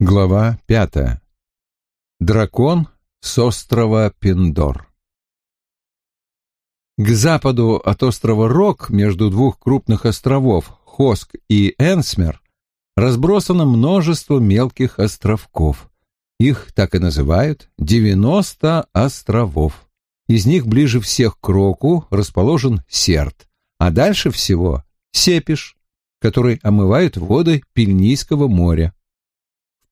Глава пятая. Дракон с острова Пиндор. К западу от острова Рок, между двух крупных островов, Хоск и Энсмер, разбросано множество мелких островков. Их так и называют «девяносто островов». Из них ближе всех к Року расположен Серт, а дальше всего — Сепиш, который омывает воды Пельнийского моря.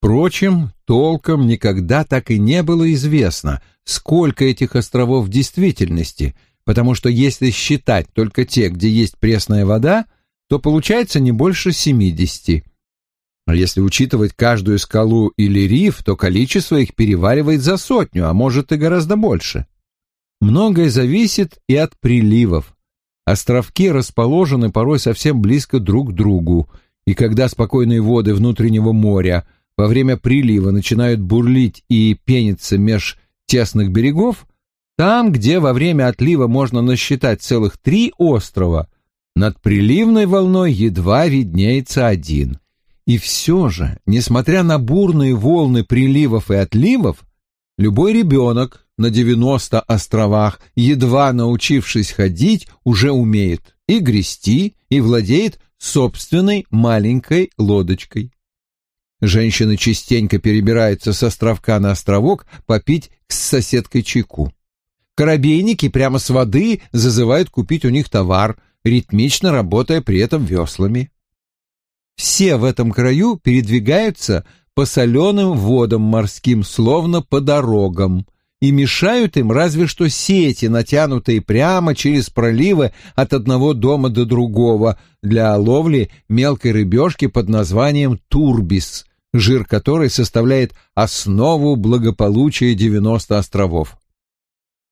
Впрочем, толком никогда так и не было известно, сколько этих островов в действительности, потому что если считать только те, где есть пресная вода, то получается не больше семидесяти. А если учитывать каждую скалу или риф, то количество их переваривает за сотню, а может и гораздо больше. Многое зависит и от приливов. Островки расположены порой совсем близко друг к другу, и когда спокойные воды внутреннего моря – во время прилива начинают бурлить и пениться меж тесных берегов, там, где во время отлива можно насчитать целых три острова, над приливной волной едва виднеется один. И все же, несмотря на бурные волны приливов и отливов, любой ребенок на 90 островах, едва научившись ходить, уже умеет и грести, и владеет собственной маленькой лодочкой. Женщины частенько перебираются с островка на островок попить с соседкой чайку. Корабейники прямо с воды зазывают купить у них товар, ритмично работая при этом веслами. Все в этом краю передвигаются по соленым водам морским, словно по дорогам, и мешают им разве что сети, натянутые прямо через проливы от одного дома до другого для ловли мелкой рыбешки под названием турбис, жир которой составляет основу благополучия 90 островов.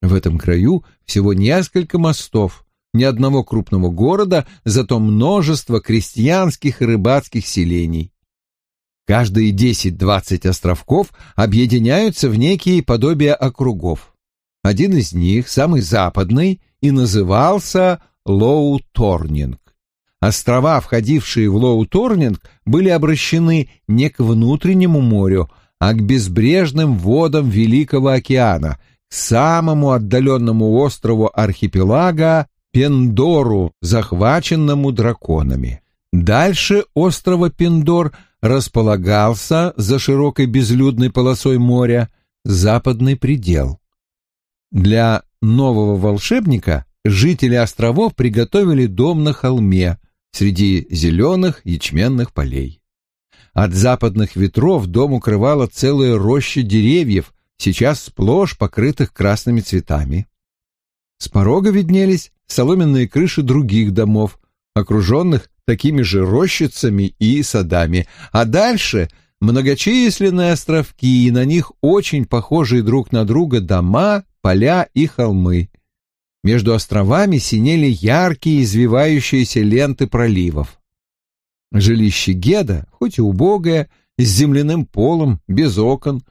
В этом краю всего несколько мостов, ни одного крупного города, зато множество крестьянских и рыбацких селений. Каждые 10-20 островков объединяются в некие подобия округов. Один из них, самый западный, и назывался Лоу-Торнинг. Острова, входившие в Лоу-Торнинг, были обращены не к внутреннему морю, а к безбрежным водам Великого океана, к самому отдаленному острову архипелага Пендору, захваченному драконами. Дальше острова Пендор располагался за широкой безлюдной полосой моря западный предел. Для нового волшебника жители островов приготовили дом на холме – среди зеленых ячменных полей. От западных ветров дом укрывала целая роща деревьев, сейчас сплошь покрытых красными цветами. С порога виднелись соломенные крыши других домов, окруженных такими же рощицами и садами, а дальше многочисленные островки, и на них очень похожие друг на друга дома, поля и холмы. Между островами синели яркие извивающиеся ленты проливов. Жилище Геда, хоть и убогое, с земляным полом, без окон,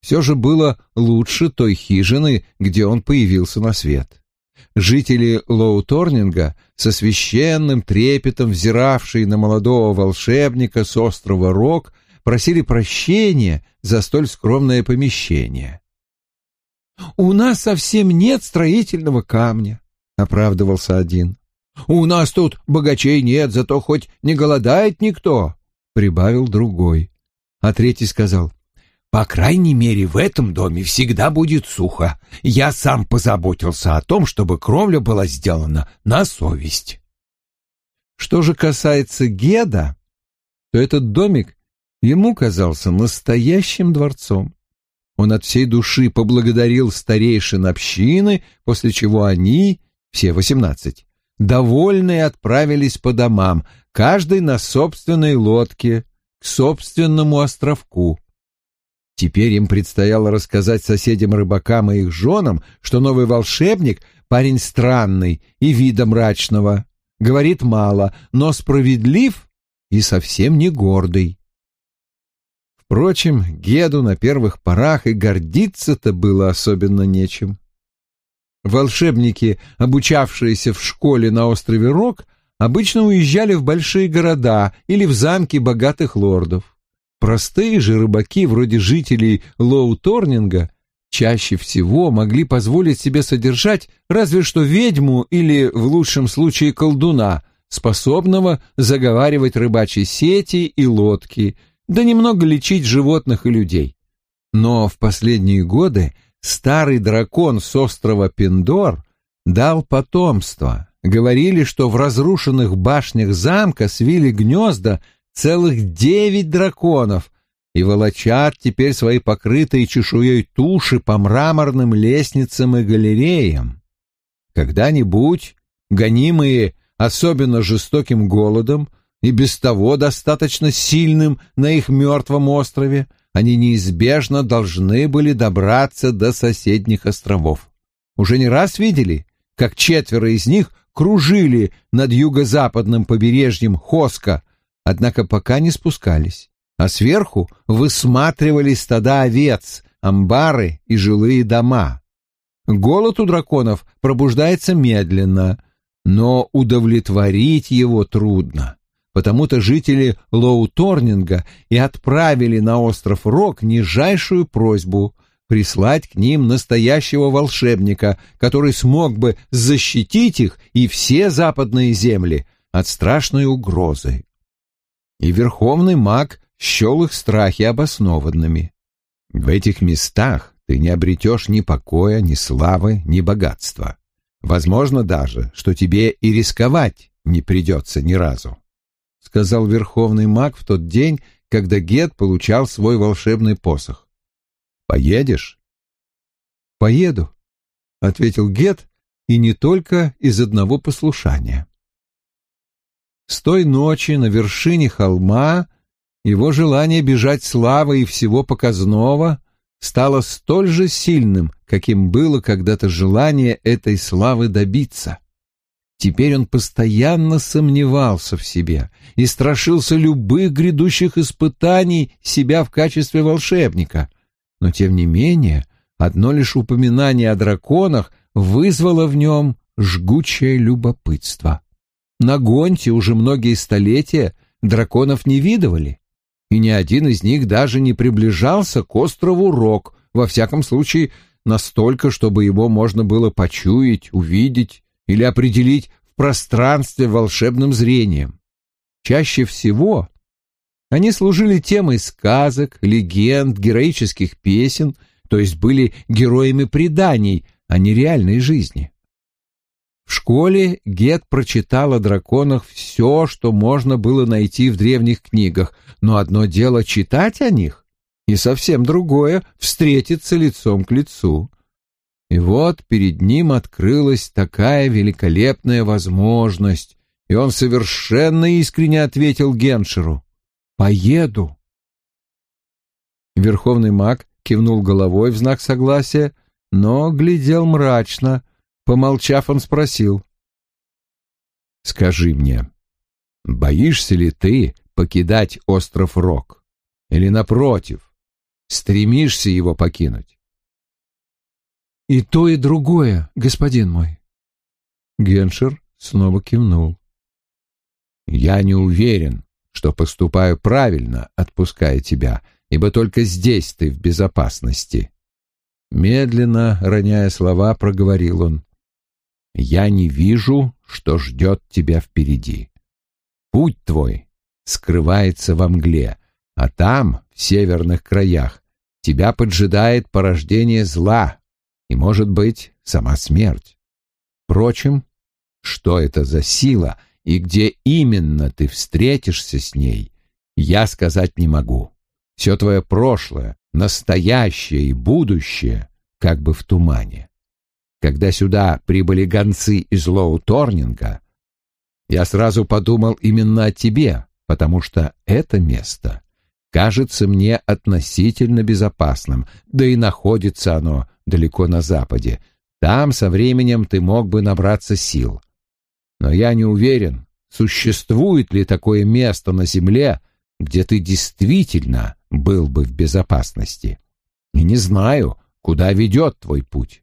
все же было лучше той хижины, где он появился на свет. Жители Лоуторнинга, со священным трепетом взиравшие на молодого волшебника с острова Рок, просили прощения за столь скромное помещение. «У нас совсем нет строительного камня», — оправдывался один. «У нас тут богачей нет, зато хоть не голодает никто», — прибавил другой. А третий сказал, «По крайней мере, в этом доме всегда будет сухо. Я сам позаботился о том, чтобы кровля была сделана на совесть». Что же касается Геда, то этот домик ему казался настоящим дворцом. Он от всей души поблагодарил старейшин общины, после чего они, все восемнадцать, довольные отправились по домам, каждый на собственной лодке, к собственному островку. Теперь им предстояло рассказать соседям-рыбакам и их женам, что новый волшебник — парень странный и вида мрачного, говорит мало, но справедлив и совсем не гордый. Впрочем, Геду на первых порах и гордиться-то было особенно нечем. Волшебники, обучавшиеся в школе на острове Рок, обычно уезжали в большие города или в замки богатых лордов. Простые же рыбаки, вроде жителей Лоу-Торнинга, чаще всего могли позволить себе содержать разве что ведьму или, в лучшем случае, колдуна, способного заговаривать рыбачьи сети и лодки, да немного лечить животных и людей. Но в последние годы старый дракон с острова Пиндор дал потомство. Говорили, что в разрушенных башнях замка свили гнезда целых девять драконов и волочат теперь свои покрытые чешуей туши по мраморным лестницам и галереям. Когда-нибудь, гонимые особенно жестоким голодом и без того достаточно сильным на их мертвом острове, они неизбежно должны были добраться до соседних островов. Уже не раз видели, как четверо из них кружили над юго-западным побережьем Хоска, однако пока не спускались, а сверху высматривали стада овец, амбары и жилые дома. Голод у драконов пробуждается медленно, но удовлетворить его трудно. Потому-то жители Лоу-Торнинга и отправили на остров Рок нижайшую просьбу прислать к ним настоящего волшебника, который смог бы защитить их и все западные земли от страшной угрозы и верховный маг счел их страхи обоснованными. В этих местах ты не обретешь ни покоя, ни славы, ни богатства. Возможно даже, что тебе и рисковать не придется ни разу, — сказал верховный маг в тот день, когда Гет получал свой волшебный посох. «Поедешь?» «Поеду», — ответил Гет, и не только из одного послушания. С той ночи на вершине холма его желание бежать славы и всего показного стало столь же сильным, каким было когда-то желание этой славы добиться. Теперь он постоянно сомневался в себе и страшился любых грядущих испытаний себя в качестве волшебника. Но, тем не менее, одно лишь упоминание о драконах вызвало в нем жгучее любопытство. На Гонте уже многие столетия драконов не видывали, и ни один из них даже не приближался к острову Рок, во всяком случае настолько, чтобы его можно было почуять, увидеть или определить в пространстве волшебным зрением. Чаще всего они служили темой сказок, легенд, героических песен, то есть были героями преданий, а не реальной жизни. В школе Гет прочитал о драконах все, что можно было найти в древних книгах, но одно дело читать о них, и совсем другое — встретиться лицом к лицу. И вот перед ним открылась такая великолепная возможность, и он совершенно искренне ответил Геншеру «Поеду». Верховный маг кивнул головой в знак согласия, но глядел мрачно — Помолчав, он спросил. «Скажи мне, боишься ли ты покидать остров Рок? Или, напротив, стремишься его покинуть?» «И то, и другое, господин мой». Геншер снова кивнул. «Я не уверен, что поступаю правильно, отпуская тебя, ибо только здесь ты в безопасности». Медленно, роняя слова, проговорил он. Я не вижу, что ждет тебя впереди. Путь твой скрывается во мгле, а там, в северных краях, тебя поджидает порождение зла и, может быть, сама смерть. Впрочем, что это за сила и где именно ты встретишься с ней, я сказать не могу. Все твое прошлое, настоящее и будущее как бы в тумане. Когда сюда прибыли гонцы из Лоу-Торнинга, я сразу подумал именно о тебе, потому что это место кажется мне относительно безопасным, да и находится оно далеко на западе. Там со временем ты мог бы набраться сил. Но я не уверен, существует ли такое место на земле, где ты действительно был бы в безопасности. И не знаю, куда ведет твой путь.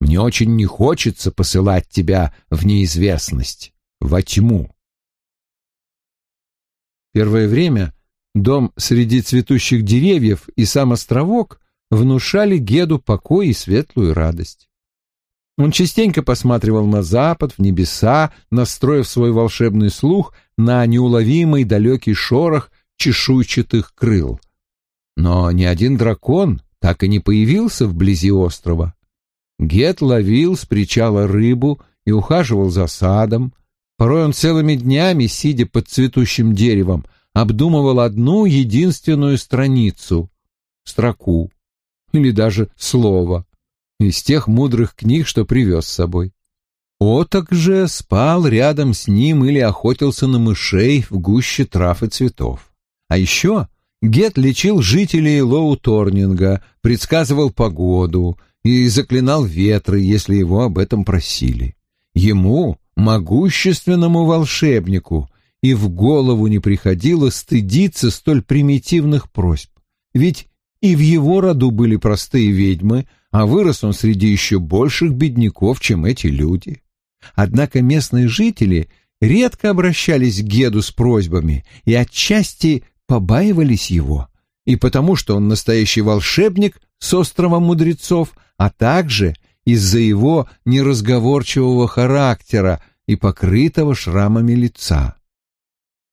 Мне очень не хочется посылать тебя в неизвестность, во тьму. Первое время дом среди цветущих деревьев и сам островок внушали Геду покой и светлую радость. Он частенько посматривал на запад, в небеса, настроив свой волшебный слух на неуловимый далекий шорох чешуйчатых крыл. Но ни один дракон так и не появился вблизи острова. Гет ловил с причала рыбу и ухаживал за садом. Порой он целыми днями, сидя под цветущим деревом, обдумывал одну единственную страницу, строку или даже слово из тех мудрых книг, что привез с собой. Оток же спал рядом с ним или охотился на мышей в гуще трав и цветов. А еще Гет лечил жителей Лоу-Торнинга, предсказывал погоду и заклинал ветры, если его об этом просили. Ему, могущественному волшебнику, и в голову не приходило стыдиться столь примитивных просьб. Ведь и в его роду были простые ведьмы, а вырос он среди еще больших бедняков, чем эти люди. Однако местные жители редко обращались к Геду с просьбами и отчасти побаивались его, и потому что он настоящий волшебник с острова мудрецов, а также из-за его неразговорчивого характера и покрытого шрамами лица.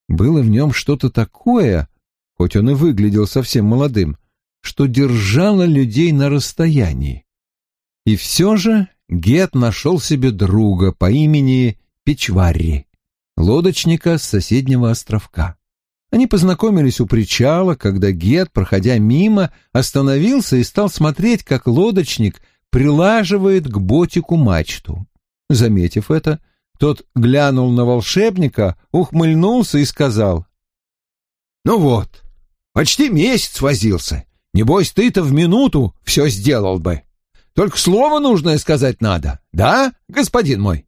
Было в нем что-то такое, хоть он и выглядел совсем молодым, что держало людей на расстоянии. И все же Гет нашел себе друга по имени Печварри, лодочника с соседнего островка. Они познакомились у причала, когда Гет, проходя мимо, остановился и стал смотреть, как лодочник прилаживает к ботику мачту. Заметив это, тот глянул на волшебника, ухмыльнулся и сказал, «Ну вот, почти месяц возился. Небось, ты-то в минуту все сделал бы. Только слово нужное сказать надо, да, господин мой?»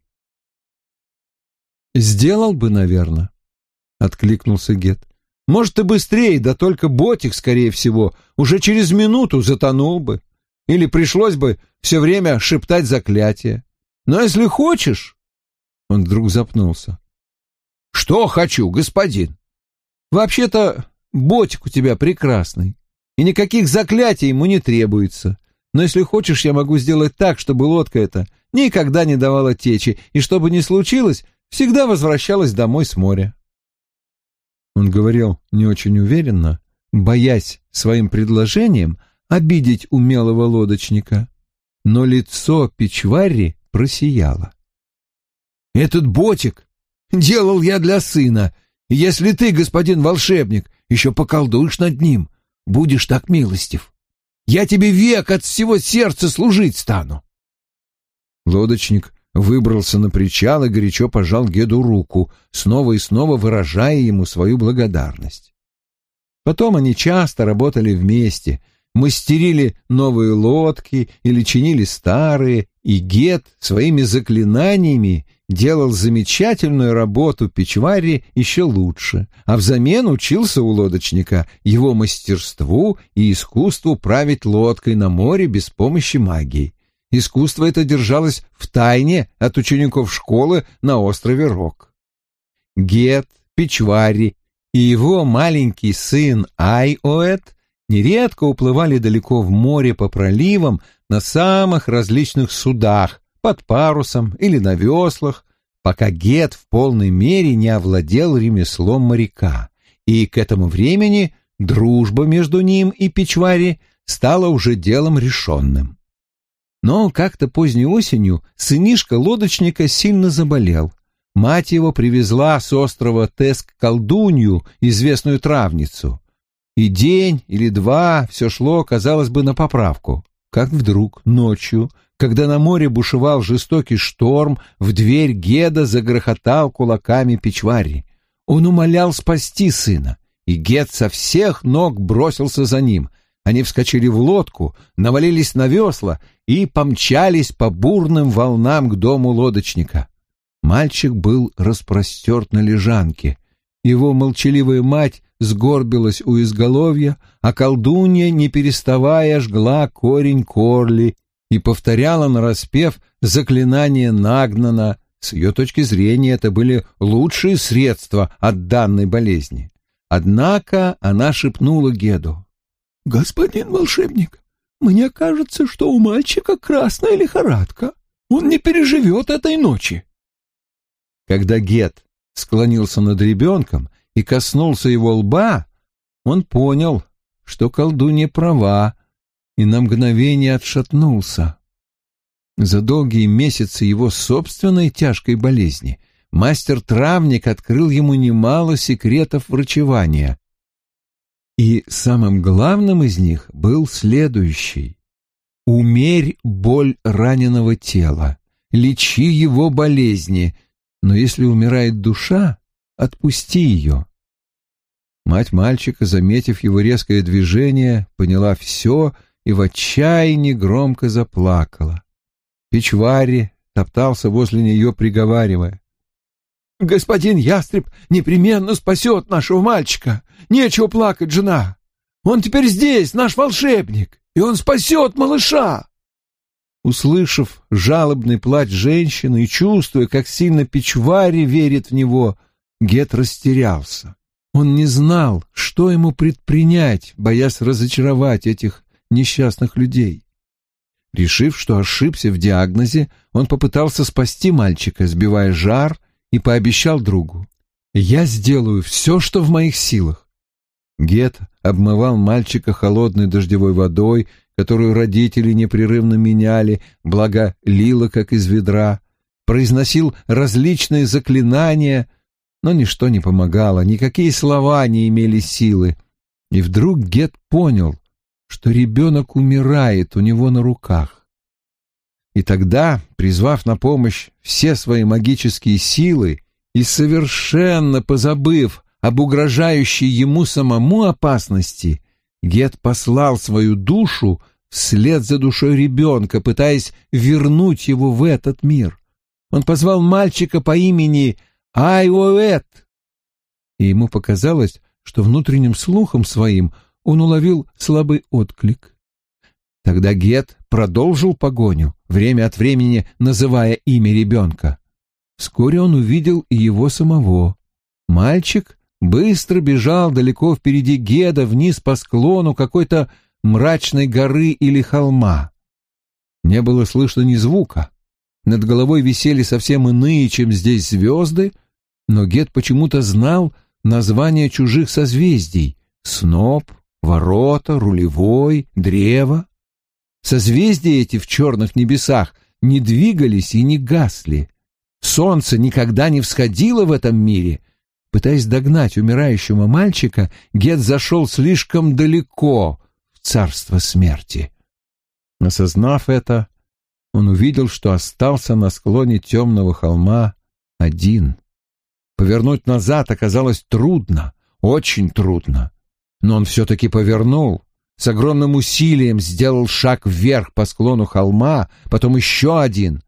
«Сделал бы, наверное», — откликнулся Гет. «Может, и быстрее, да только ботик, скорее всего, уже через минуту затонул бы. Или пришлось бы все время шептать заклятие. Но если хочешь...» Он вдруг запнулся. «Что хочу, господин?» «Вообще-то ботик у тебя прекрасный и никаких заклятий ему не требуется. Но если хочешь, я могу сделать так, чтобы лодка эта никогда не давала течи, и чтобы не случилось, всегда возвращалась домой с моря. Он говорил не очень уверенно, боясь своим предложением обидеть умелого лодочника, но лицо Печварри просияло. «Этот ботик делал я для сына, если ты, господин волшебник, еще поколдуешь над ним, будешь так милостив. Я тебе век от всего сердца служить стану. Лодочник выбрался на причал и горячо пожал Геду руку, снова и снова выражая ему свою благодарность. Потом они часто работали вместе, мастерили новые лодки или чинили старые, и Гет своими заклинаниями делал замечательную работу Печвари еще лучше, а взамен учился у лодочника его мастерству и искусству править лодкой на море без помощи магии. Искусство это держалось в тайне от учеников школы на острове Рок. Гет, Печвари и его маленький сын Айоэт нередко уплывали далеко в море по проливам на самых различных судах, под парусом или на веслах, пока Гет в полной мере не овладел ремеслом моряка, и к этому времени дружба между ним и Печвари стала уже делом решенным. Но как-то поздней осенью сынишка лодочника сильно заболел. Мать его привезла с острова Теск колдунью, известную травницу. И день или два все шло, казалось бы, на поправку. Как вдруг ночью когда на море бушевал жестокий шторм, в дверь Геда загрохотал кулаками Печвари. Он умолял спасти сына, и Гед со всех ног бросился за ним. Они вскочили в лодку, навалились на весла и помчались по бурным волнам к дому лодочника. Мальчик был распростерт на лежанке. Его молчаливая мать сгорбилась у изголовья, а колдунья, не переставая, жгла корень корли и повторяла нараспев заклинание Нагнана. С ее точки зрения это были лучшие средства от данной болезни. Однако она шепнула Геду. «Господин волшебник, мне кажется, что у мальчика красная лихорадка. Он не переживет этой ночи». Когда Гет склонился над ребенком и коснулся его лба, он понял, что колдунья права, и на мгновение отшатнулся. За долгие месяцы его собственной тяжкой болезни мастер-травник открыл ему немало секретов врачевания. И самым главным из них был следующий. Умерь боль раненого тела, лечи его болезни, но если умирает душа, отпусти ее. Мать мальчика, заметив его резкое движение, поняла все и в отчаянии громко заплакала. Печвари топтался возле нее, приговаривая. «Господин Ястреб непременно спасет нашего мальчика. Нечего плакать, жена. Он теперь здесь, наш волшебник, и он спасет малыша!» Услышав жалобный плач женщины и чувствуя, как сильно Печвари верит в него, Гет растерялся. Он не знал, что ему предпринять, боясь разочаровать этих несчастных людей. Решив, что ошибся в диагнозе, он попытался спасти мальчика, сбивая жар, и пообещал другу. «Я сделаю все, что в моих силах». Гет обмывал мальчика холодной дождевой водой, которую родители непрерывно меняли, благо лила, как из ведра, произносил различные заклинания, но ничто не помогало, никакие слова не имели силы. И вдруг Гет понял, что ребенок умирает у него на руках. И тогда, призвав на помощь все свои магические силы и совершенно позабыв об угрожающей ему самому опасности, Гет послал свою душу вслед за душой ребенка, пытаясь вернуть его в этот мир. Он позвал мальчика по имени Айоэт, и ему показалось, что внутренним слухом своим он уловил слабый отклик. Тогда Гет продолжил погоню, время от времени называя имя ребенка. Вскоре он увидел и его самого. Мальчик быстро бежал далеко впереди Геда вниз по склону какой-то мрачной горы или холма. Не было слышно ни звука. Над головой висели совсем иные, чем здесь звезды, но Гед почему-то знал названия чужих созвездий — сноп, ворота, рулевой, древо. Созвездия эти в черных небесах не двигались и не гасли. Солнце никогда не всходило в этом мире. Пытаясь догнать умирающего мальчика, Гет зашел слишком далеко в царство смерти. Осознав это, он увидел, что остался на склоне темного холма один. Повернуть назад оказалось трудно, очень трудно но он все-таки повернул, с огромным усилием сделал шаг вверх по склону холма, потом еще один.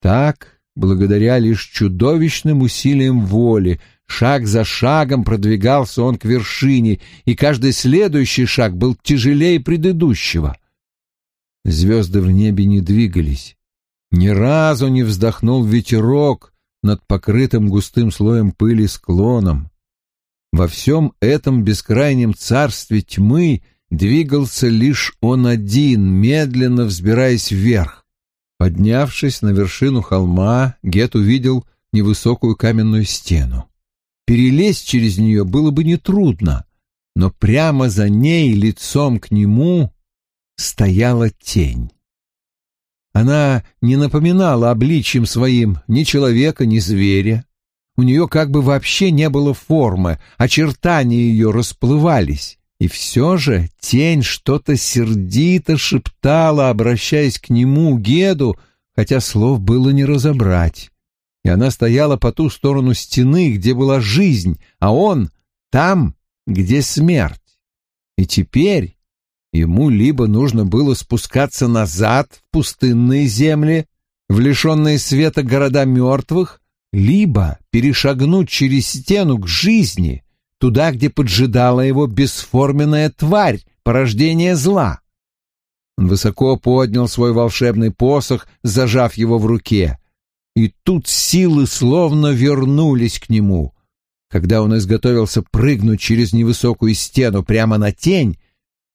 Так, благодаря лишь чудовищным усилиям воли, шаг за шагом продвигался он к вершине, и каждый следующий шаг был тяжелее предыдущего. Звезды в небе не двигались. Ни разу не вздохнул ветерок над покрытым густым слоем пыли склоном. Во всем этом бескрайнем царстве тьмы двигался лишь он один, медленно взбираясь вверх. Поднявшись на вершину холма, Гет увидел невысокую каменную стену. Перелезть через нее было бы нетрудно, но прямо за ней, лицом к нему, стояла тень. Она не напоминала обличием своим ни человека, ни зверя. У нее как бы вообще не было формы, очертания ее расплывались. И все же тень что-то сердито шептала, обращаясь к нему, Геду, хотя слов было не разобрать. И она стояла по ту сторону стены, где была жизнь, а он там, где смерть. И теперь ему либо нужно было спускаться назад в пустынные земли, в лишенные света города мертвых, либо перешагнуть через стену к жизни, туда, где поджидала его бесформенная тварь, порождение зла. Он высоко поднял свой волшебный посох, зажав его в руке. И тут силы словно вернулись к нему. когда он изготовился прыгнуть через невысокую стену прямо на тень,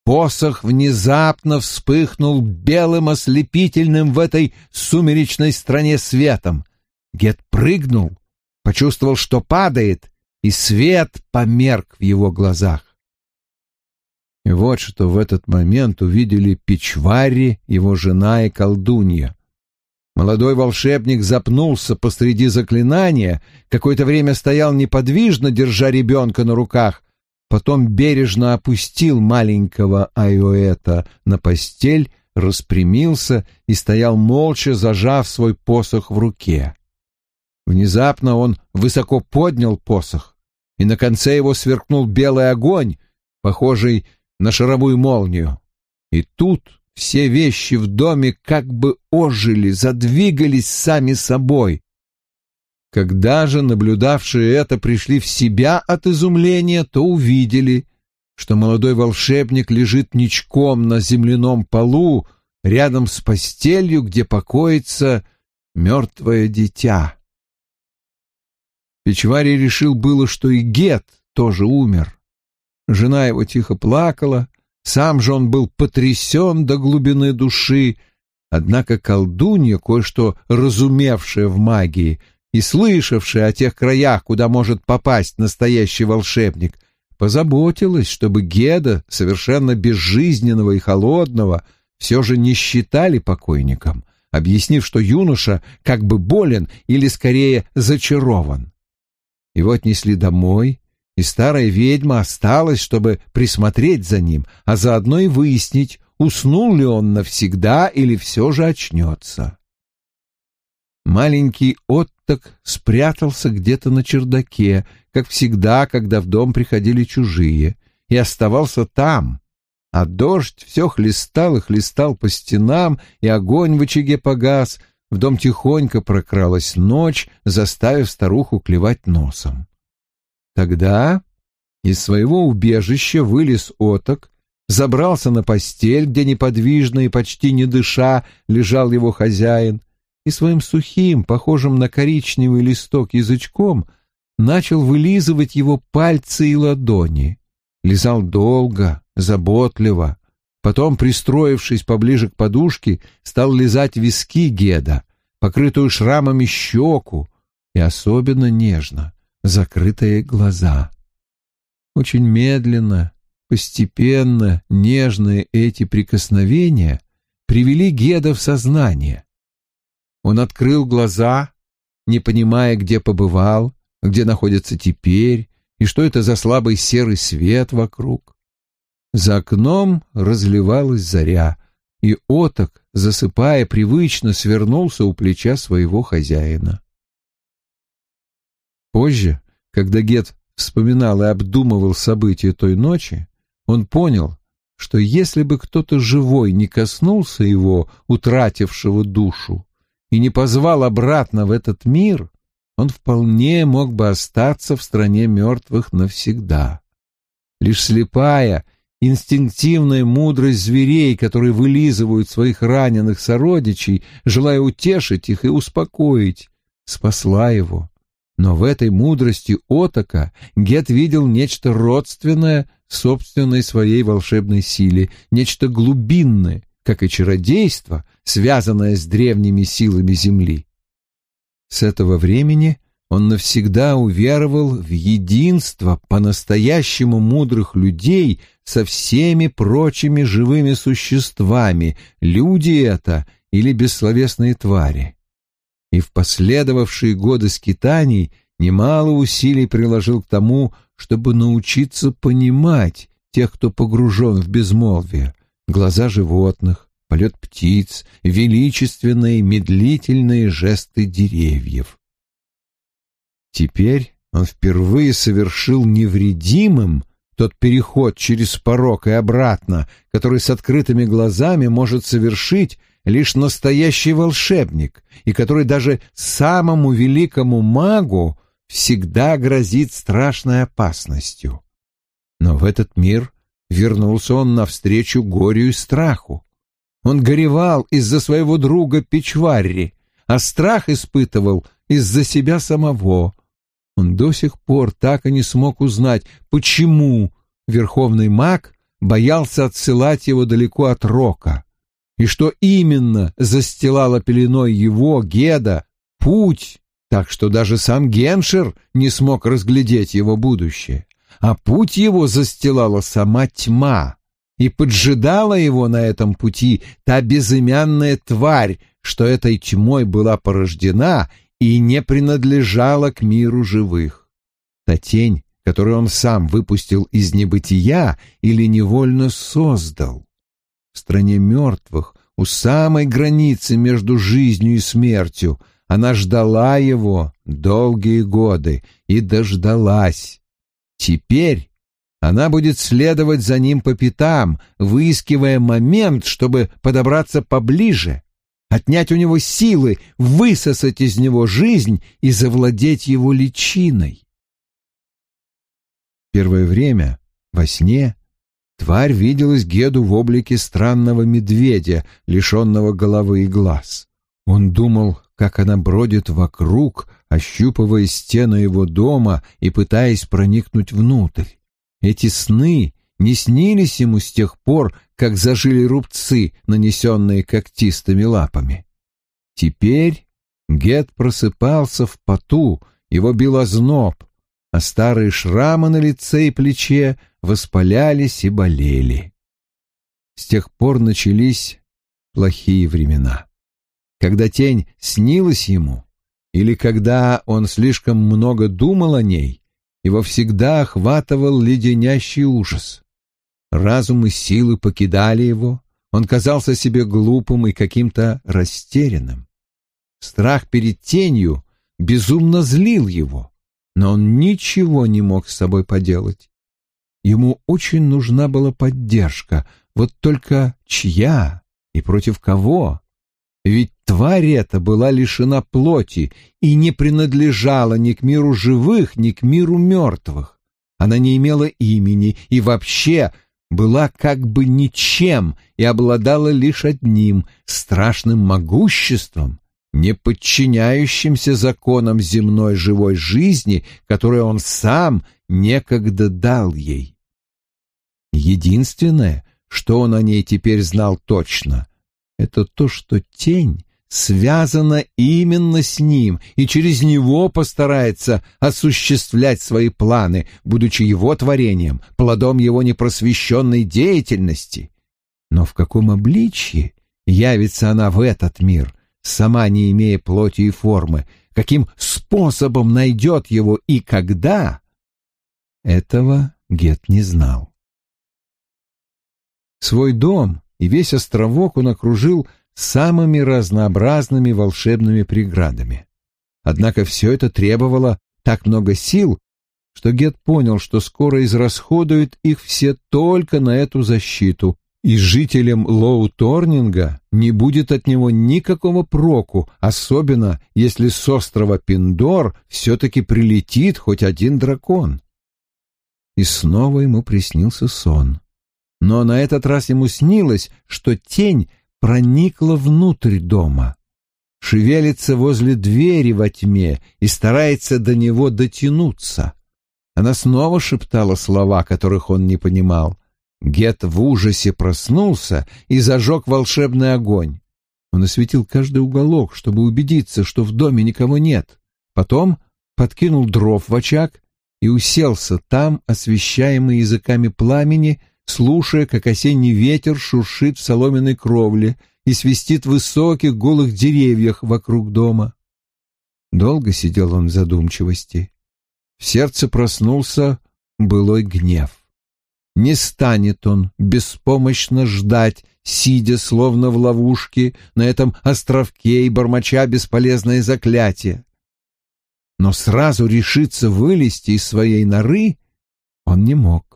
посох внезапно вспыхнул белым ослепительным в этой сумеречной стране светом. Гет прыгнул, почувствовал, что падает, и свет померк в его глазах. И вот что в этот момент увидели Пичвари, его жена и колдунья. Молодой волшебник запнулся посреди заклинания, какое-то время стоял неподвижно, держа ребенка на руках, потом бережно опустил маленького Айоэта на постель, распрямился и стоял молча, зажав свой посох в руке. Внезапно он высоко поднял посох, и на конце его сверкнул белый огонь, похожий на шаровую молнию. И тут все вещи в доме как бы ожили, задвигались сами собой. Когда же наблюдавшие это пришли в себя от изумления, то увидели, что молодой волшебник лежит ничком на земляном полу рядом с постелью, где покоится мертвое дитя. Печварий решил было, что и Гет тоже умер. Жена его тихо плакала, сам же он был потрясен до глубины души, однако колдунья, кое-что разумевшая в магии и слышавшая о тех краях, куда может попасть настоящий волшебник, позаботилась, чтобы Геда, совершенно безжизненного и холодного, все же не считали покойником, объяснив, что юноша как бы болен или скорее зачарован. Его отнесли домой, и старая ведьма осталась, чтобы присмотреть за ним, а заодно и выяснить, уснул ли он навсегда или все же очнется. Маленький отток спрятался где-то на чердаке, как всегда, когда в дом приходили чужие, и оставался там, а дождь все хлестал и хлестал по стенам, и огонь в очаге погас, в дом тихонько прокралась ночь, заставив старуху клевать носом. Тогда из своего убежища вылез оток, забрался на постель, где неподвижно и почти не дыша лежал его хозяин, и своим сухим, похожим на коричневый листок язычком, начал вылизывать его пальцы и ладони. Лизал долго, заботливо, потом, пристроившись поближе к подушке, стал лизать виски Геда, покрытую шрамами щеку, и особенно нежно закрытые глаза. Очень медленно, постепенно, нежные эти прикосновения привели Геда в сознание. Он открыл глаза, не понимая, где побывал, где находится теперь, и что это за слабый серый свет вокруг. За окном разливалась заря, и оток, засыпая, привычно свернулся у плеча своего хозяина. Позже, когда Гет вспоминал и обдумывал события той ночи, он понял, что если бы кто-то живой не коснулся его, утратившего душу, и не позвал обратно в этот мир, он вполне мог бы остаться в стране мертвых навсегда. Лишь слепая, инстинктивная мудрость зверей, которые вылизывают своих раненых сородичей, желая утешить их и успокоить, спасла его но в этой мудрости Отока Гет видел нечто родственное собственной своей волшебной силе, нечто глубинное, как и чародейство, связанное с древними силами Земли. С этого времени он навсегда уверовал в единство по-настоящему мудрых людей со всеми прочими живыми существами, люди это или бессловесные твари и в последовавшие годы скитаний немало усилий приложил к тому, чтобы научиться понимать тех, кто погружен в безмолвие, глаза животных, полет птиц, величественные медлительные жесты деревьев. Теперь он впервые совершил невредимым тот переход через порог и обратно, который с открытыми глазами может совершить лишь настоящий волшебник, и который даже самому великому магу всегда грозит страшной опасностью. Но в этот мир вернулся он навстречу горю и страху. Он горевал из-за своего друга Печварри, а страх испытывал из-за себя самого. Он до сих пор так и не смог узнать, почему верховный маг боялся отсылать его далеко от Рока, и что именно застилало пеленой его, Геда, путь, так что даже сам Геншер не смог разглядеть его будущее, а путь его застилала сама тьма, и поджидала его на этом пути та безымянная тварь, что этой тьмой была порождена и не принадлежала к миру живых. Та тень, которую он сам выпустил из небытия или невольно создал. В стране мертвых, у самой границы между жизнью и смертью, она ждала его долгие годы и дождалась. Теперь она будет следовать за ним по пятам, выискивая момент, чтобы подобраться поближе, отнять у него силы, высосать из него жизнь и завладеть его личиной. Первое время, во сне, тварь виделась Геду в облике странного медведя, лишенного головы и глаз. Он думал, как она бродит вокруг, ощупывая стены его дома и пытаясь проникнуть внутрь. Эти сны не снились ему с тех пор, как зажили рубцы, нанесенные когтистыми лапами. Теперь Гет просыпался в поту, его бил озноб, а старые шрамы на лице и плече воспалялись и болели. С тех пор начались плохие времена. Когда тень снилась ему, или когда он слишком много думал о ней, его всегда охватывал леденящий ужас. Разум и силы покидали его, он казался себе глупым и каким-то растерянным. Страх перед тенью безумно злил его, но он ничего не мог с собой поделать. Ему очень нужна была поддержка, вот только чья и против кого? Ведь тварь эта была лишена плоти и не принадлежала ни к миру живых, ни к миру мертвых. Она не имела имени и вообще была как бы ничем и обладала лишь одним страшным могуществом, не подчиняющимся законам земной живой жизни, которые он сам некогда дал ей. Единственное, что он о ней теперь знал точно, это то, что тень связана именно с ним и через него постарается осуществлять свои планы, будучи его творением, плодом его непросвещенной деятельности. Но в каком обличье явится она в этот мир, сама не имея плоти и формы, каким способом найдет его и когда? Этого Гет не знал. Свой дом и весь островок он окружил самыми разнообразными волшебными преградами. Однако все это требовало так много сил, что Гет понял, что скоро израсходует их все только на эту защиту, и жителям Лоу-Торнинга не будет от него никакого проку, особенно если с острова Пиндор все-таки прилетит хоть один дракон. И снова ему приснился сон. Но на этот раз ему снилось, что тень проникла внутрь дома, шевелится возле двери во тьме и старается до него дотянуться. Она снова шептала слова, которых он не понимал. Гет в ужасе проснулся и зажег волшебный огонь. Он осветил каждый уголок, чтобы убедиться, что в доме никого нет. Потом подкинул дров в очаг и уселся там, освещаемый языками пламени, слушая, как осенний ветер шуршит в соломенной кровле и свистит в высоких голых деревьях вокруг дома. Долго сидел он в задумчивости. В сердце проснулся былой гнев. Не станет он беспомощно ждать, сидя словно в ловушке на этом островке и бормоча бесполезное заклятие. Но сразу решиться вылезти из своей норы он не мог.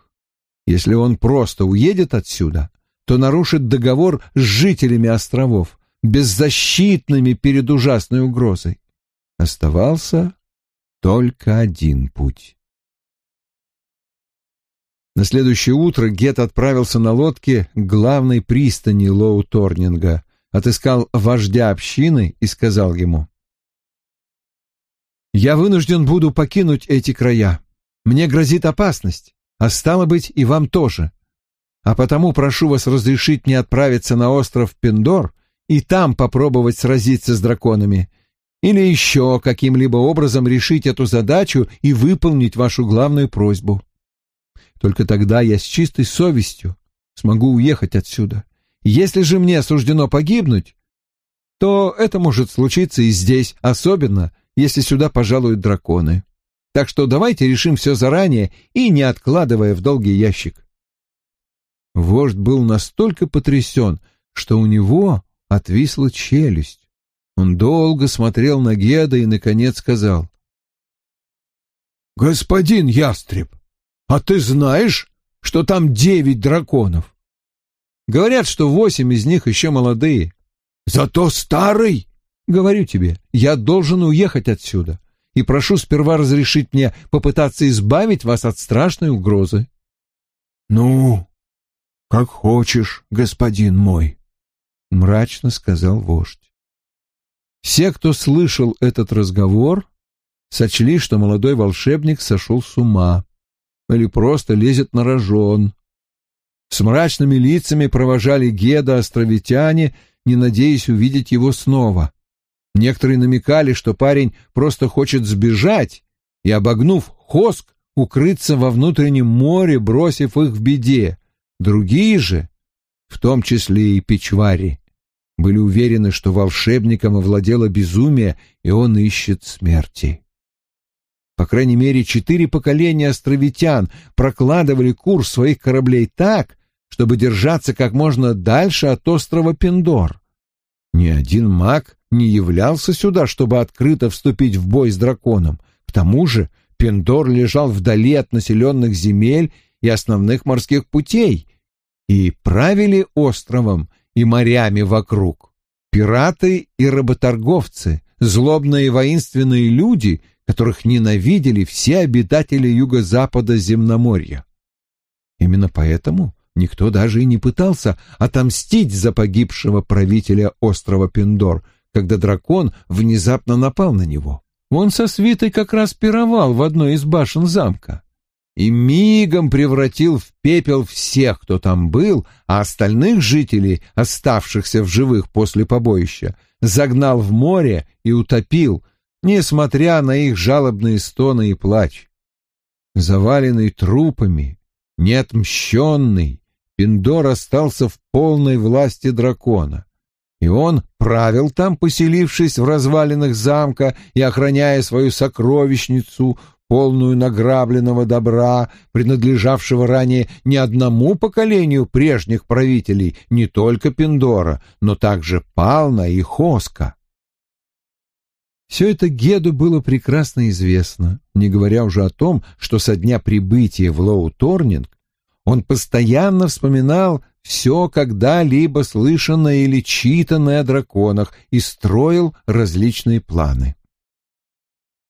Если он просто уедет отсюда, то нарушит договор с жителями островов, беззащитными перед ужасной угрозой. Оставался только один путь. На следующее утро Гет отправился на лодке к главной пристани Лоу-Торнинга, отыскал вождя общины и сказал ему, Я вынужден буду покинуть эти края. Мне грозит опасность, а стало быть и вам тоже. А потому прошу вас разрешить мне отправиться на остров Пендор и там попробовать сразиться с драконами, или еще каким-либо образом решить эту задачу и выполнить вашу главную просьбу. Только тогда я с чистой совестью смогу уехать отсюда. Если же мне суждено погибнуть, то это может случиться и здесь, особенно если сюда пожалуют драконы. Так что давайте решим все заранее и не откладывая в долгий ящик. Вождь был настолько потрясен, что у него отвисла челюсть. Он долго смотрел на Геда и, наконец, сказал. «Господин Ястреб, а ты знаешь, что там девять драконов?» «Говорят, что восемь из них еще молодые». «Зато старый!» «Говорю тебе, я должен уехать отсюда, и прошу сперва разрешить мне попытаться избавить вас от страшной угрозы». «Ну, как хочешь, господин мой», — мрачно сказал вождь. Все, кто слышал этот разговор, сочли, что молодой волшебник сошел с ума или просто лезет на рожон. С мрачными лицами провожали Геда островитяне, не надеясь увидеть его снова. Некоторые намекали, что парень просто хочет сбежать и, обогнув Хоск, укрыться во внутреннем море, бросив их в беде. Другие же, в том числе и Печвари, были уверены, что волшебником овладело безумие, и он ищет смерти. По крайней мере, четыре поколения островитян прокладывали курс своих кораблей так, чтобы держаться как можно дальше от острова Пендор. Ни один маг не являлся сюда, чтобы открыто вступить в бой с драконом. К тому же Пендор лежал вдали от населенных земель и основных морских путей, и правили островом и морями вокруг. Пираты и работорговцы, злобные воинственные люди, которых ненавидели все обитатели юго-запада земноморья. Именно поэтому никто даже и не пытался отомстить за погибшего правителя острова Пендор, когда дракон внезапно напал на него. Он со свитой как раз пировал в одной из башен замка и мигом превратил в пепел всех, кто там был, а остальных жителей, оставшихся в живых после побоища, загнал в море и утопил, несмотря на их жалобные стоны и плач. Заваленный трупами, неотмщенный, Пиндор остался в полной власти дракона, и он правил там, поселившись в развалинах замка и охраняя свою сокровищницу, полную награбленного добра, принадлежавшего ранее не одному поколению прежних правителей, не только Пиндора, но также Пална и Хоска. Все это Геду было прекрасно известно, не говоря уже о том, что со дня прибытия в Лоу-Торнинг он постоянно вспоминал все когда-либо слышанное или читанное о драконах и строил различные планы.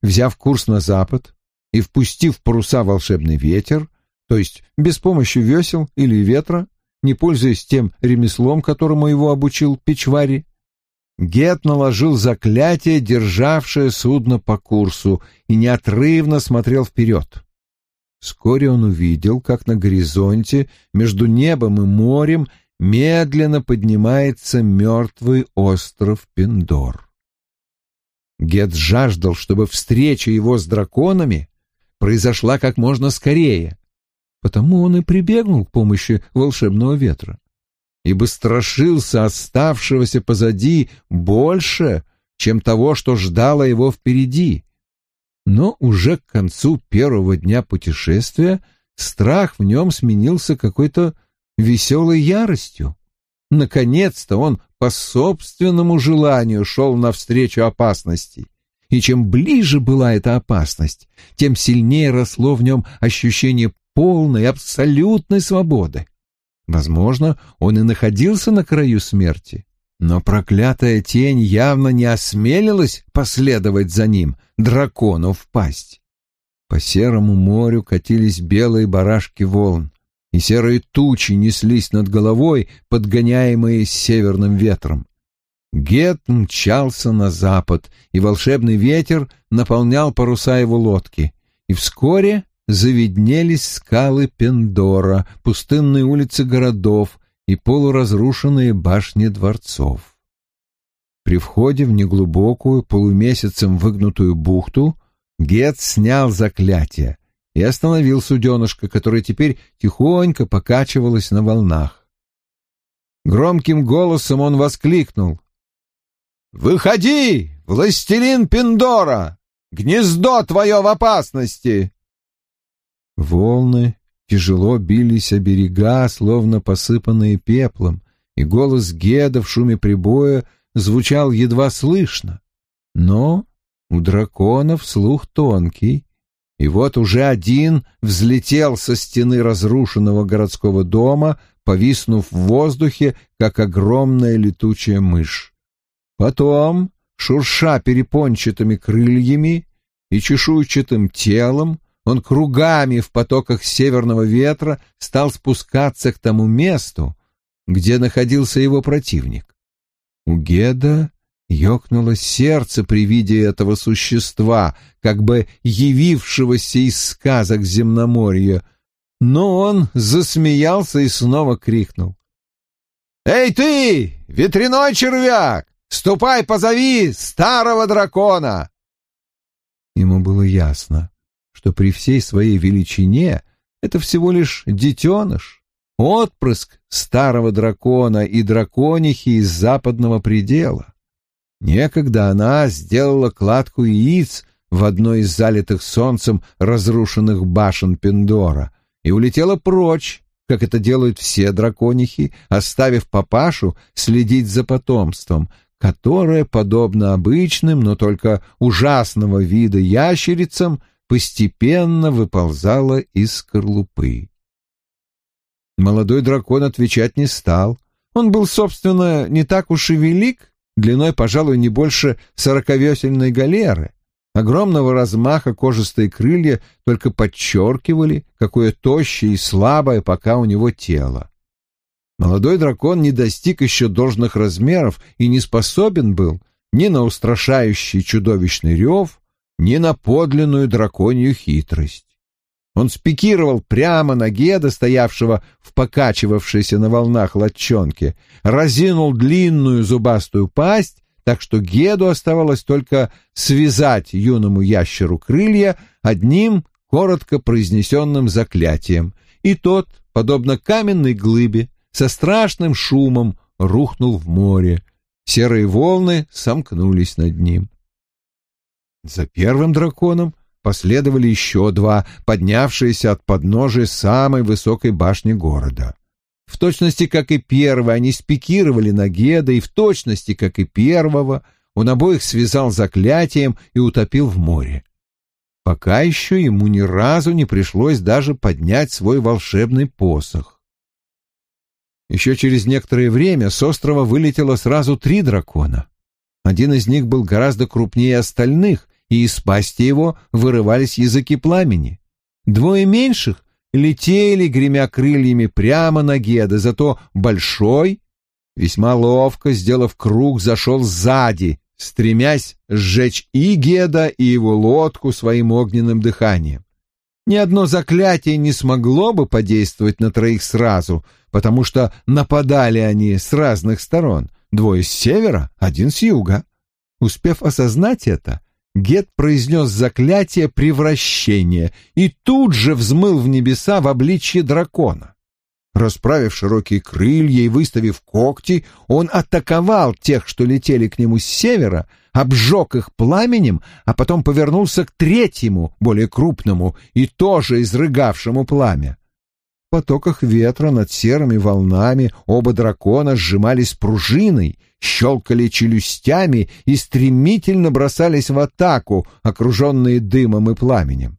Взяв курс на запад, и, впустив паруса волшебный ветер, то есть без помощи весел или ветра, не пользуясь тем ремеслом, которому его обучил Печвари, Гет наложил заклятие, державшее судно по курсу, и неотрывно смотрел вперед. Вскоре он увидел, как на горизонте между небом и морем медленно поднимается мертвый остров Пиндор. Гет жаждал, чтобы встреча его с драконами произошла как можно скорее. Потому он и прибегнул к помощи волшебного ветра, ибо страшился оставшегося позади больше, чем того, что ждало его впереди. Но уже к концу первого дня путешествия страх в нем сменился какой-то веселой яростью. Наконец-то он по собственному желанию шел навстречу опасности и чем ближе была эта опасность, тем сильнее росло в нем ощущение полной, абсолютной свободы. Возможно, он и находился на краю смерти, но проклятая тень явно не осмелилась последовать за ним, дракону в пасть. По серому морю катились белые барашки волн, и серые тучи неслись над головой, подгоняемые северным ветром. Гет мчался на запад, и волшебный ветер наполнял паруса его лодки, и вскоре завиднелись скалы Пендора, пустынные улицы городов и полуразрушенные башни дворцов. При входе в неглубокую, полумесяцем выгнутую бухту Гет снял заклятие и остановил суденышко, которое теперь тихонько покачивалось на волнах. Громким голосом он воскликнул. «Выходи, властелин Пендора! Гнездо твое в опасности!» Волны тяжело бились о берега, словно посыпанные пеплом, и голос Геда в шуме прибоя звучал едва слышно. Но у драконов слух тонкий, и вот уже один взлетел со стены разрушенного городского дома, повиснув в воздухе, как огромная летучая мышь. Потом, шурша перепончатыми крыльями и чешуйчатым телом, он кругами в потоках северного ветра стал спускаться к тому месту, где находился его противник. У Геда ёкнуло сердце при виде этого существа, как бы явившегося из сказок земноморья, но он засмеялся и снова крикнул. «Эй ты, ветряной червяк, ступай позови старого дракона!» Ему было ясно, что при всей своей величине это всего лишь детеныш, отпрыск старого дракона и драконихи из западного предела. Некогда она сделала кладку яиц в одной из залитых солнцем разрушенных башен Пендора и улетела прочь, как это делают все драконихи, оставив папашу следить за потомством, которое, подобно обычным, но только ужасного вида ящерицам, постепенно выползало из скорлупы. Молодой дракон отвечать не стал. Он был, собственно, не так уж и велик, длиной, пожалуй, не больше сороковесельной галеры. Огромного размаха кожистые крылья только подчеркивали, какое тощее и слабое пока у него тело. Молодой дракон не достиг еще должных размеров и не способен был ни на устрашающий чудовищный рев, ни на подлинную драконью хитрость. Он спикировал прямо на Геда, стоявшего в покачивавшейся на волнах лодчонке, разинул длинную зубастую пасть, так что Геду оставалось только связать юному ящеру крылья одним коротко произнесенным заклятием, и тот, подобно каменной глыбе, со страшным шумом рухнул в море. Серые волны сомкнулись над ним. За первым драконом последовали еще два, поднявшиеся от подножия самой высокой башни города. В точности, как и первый, они спикировали на Геда, и в точности, как и первого, он обоих связал заклятием и утопил в море. Пока еще ему ни разу не пришлось даже поднять свой волшебный посох. Еще через некоторое время с острова вылетело сразу три дракона. Один из них был гораздо крупнее остальных, и из пасти его вырывались языки пламени. Двое меньших летели, гремя крыльями, прямо на Геда, зато большой, весьма ловко, сделав круг, зашел сзади, стремясь сжечь и Геда, и его лодку своим огненным дыханием. Ни одно заклятие не смогло бы подействовать на троих сразу, потому что нападали они с разных сторон, двое с севера, один с юга. Успев осознать это, Гет произнес заклятие превращения и тут же взмыл в небеса в обличье дракона. Расправив широкие крылья и выставив когти, он атаковал тех, что летели к нему с севера, обжег их пламенем, а потом повернулся к третьему, более крупному и тоже изрыгавшему пламя. Потоках ветра над серыми волнами оба дракона сжимались пружиной — щелкали челюстями и стремительно бросались в атаку, окруженные дымом и пламенем.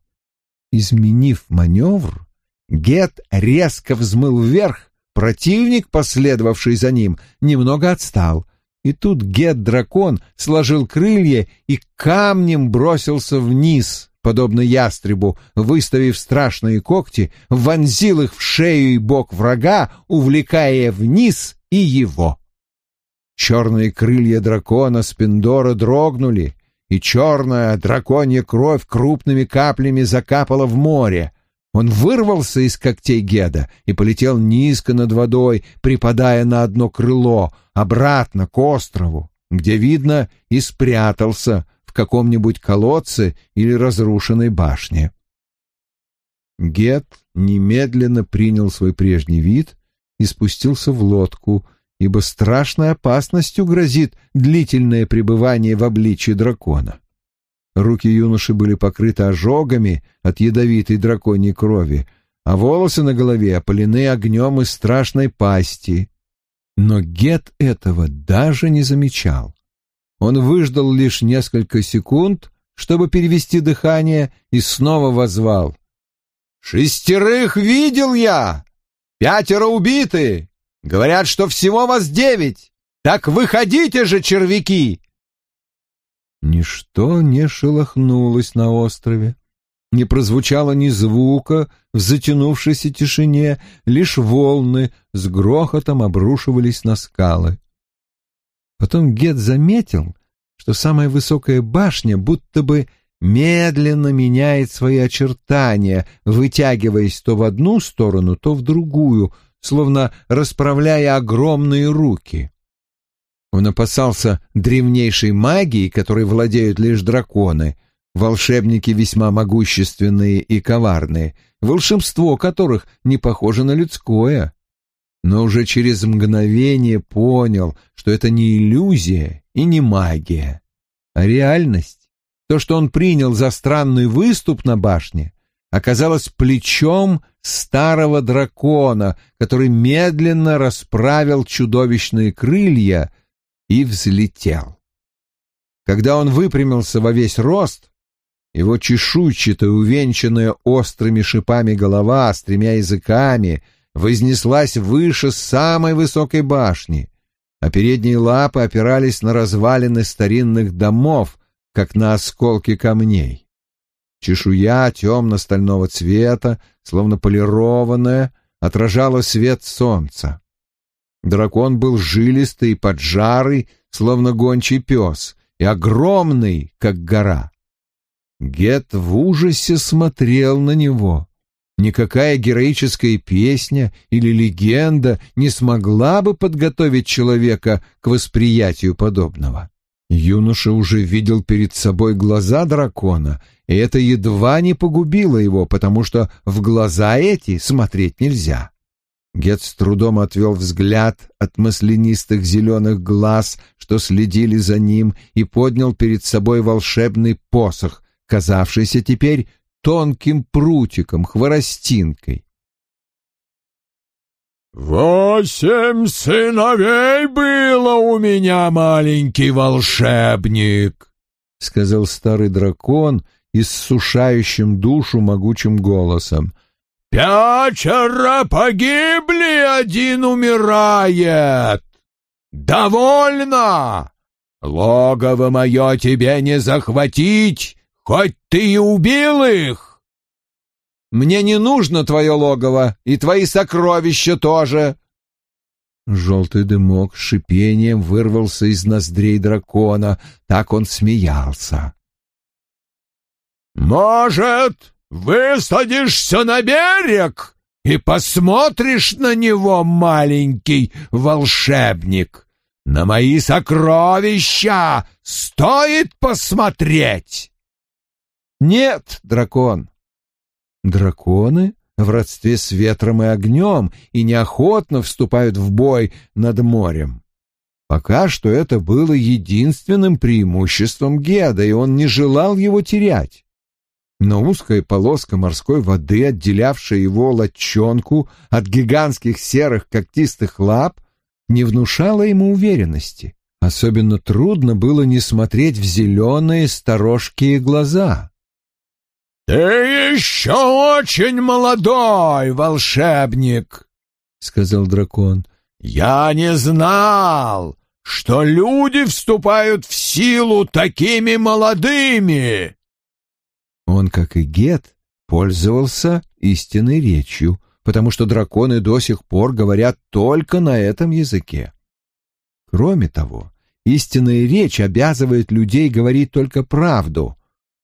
Изменив маневр, Гет резко взмыл вверх, противник, последовавший за ним, немного отстал, и тут Гет-дракон сложил крылья и камнем бросился вниз, подобно ястребу, выставив страшные когти, вонзил их в шею и бок врага, увлекая вниз и его. Черные крылья дракона Спиндора дрогнули, и черная драконья кровь крупными каплями закапала в море. Он вырвался из когтей Геда и полетел низко над водой, припадая на одно крыло, обратно к острову, где, видно, и спрятался в каком-нибудь колодце или разрушенной башне. Гет немедленно принял свой прежний вид и спустился в лодку, ибо страшной опасностью грозит длительное пребывание в обличье дракона. Руки юноши были покрыты ожогами от ядовитой драконьей крови, а волосы на голове опалены огнем из страшной пасти. Но Гет этого даже не замечал. Он выждал лишь несколько секунд, чтобы перевести дыхание, и снова возвал. «Шестерых видел я! Пятеро убиты! Говорят, что всего вас девять! Так выходите же, червяки!» Ничто не шелохнулось на острове. Не прозвучало ни звука в затянувшейся тишине, лишь волны с грохотом обрушивались на скалы. Потом Гет заметил, что самая высокая башня будто бы медленно меняет свои очертания, вытягиваясь то в одну сторону, то в другую, словно расправляя огромные руки. Он опасался древнейшей магии, которой владеют лишь драконы, волшебники весьма могущественные и коварные, волшебство которых не похоже на людское. Но уже через мгновение понял, что это не иллюзия и не магия, а реальность. То, что он принял за странный выступ на башне, оказалось плечом старого дракона, который медленно расправил чудовищные крылья и взлетел. Когда он выпрямился во весь рост, его чешуйчатая, увенчанная острыми шипами голова с тремя языками вознеслась выше самой высокой башни, а передние лапы опирались на развалины старинных домов, как на осколки камней. Чешуя темно-стального цвета, словно полированная, отражала свет солнца. Дракон был жилистый, поджарый, словно гончий пес, и огромный, как гора. Гет в ужасе смотрел на него. Никакая героическая песня или легенда не смогла бы подготовить человека к восприятию подобного. Юноша уже видел перед собой глаза дракона, и это едва не погубило его, потому что в глаза эти смотреть нельзя. Гет с трудом отвел взгляд от маслянистых зеленых глаз, что следили за ним, и поднял перед собой волшебный посох, казавшийся теперь тонким прутиком, хворостинкой. «Восемь сыновей было у меня, маленький волшебник», — сказал старый дракон иссушающим душу могучим голосом. «Пятеро погибли, один умирает! Довольно! Логово мое тебе не захватить, хоть ты и убил их!» Мне не нужно твое логово, и твои сокровища тоже!» Желтый дымок шипением вырвался из ноздрей дракона, так он смеялся. «Может, высадишься на берег и посмотришь на него, маленький волшебник? На мои сокровища стоит посмотреть!» «Нет, дракон, Драконы в родстве с ветром и огнем и неохотно вступают в бой над морем. Пока что это было единственным преимуществом Геда, и он не желал его терять. Но узкая полоска морской воды, отделявшая его лодчонку от гигантских серых когтистых лап, не внушала ему уверенности. Особенно трудно было не смотреть в зеленые сторожкие глаза. «Ты еще очень молодой, волшебник!» — сказал дракон. «Я не знал, что люди вступают в силу такими молодыми!» Он, как и Гет, пользовался истинной речью, потому что драконы до сих пор говорят только на этом языке. Кроме того, истинная речь обязывает людей говорить только правду,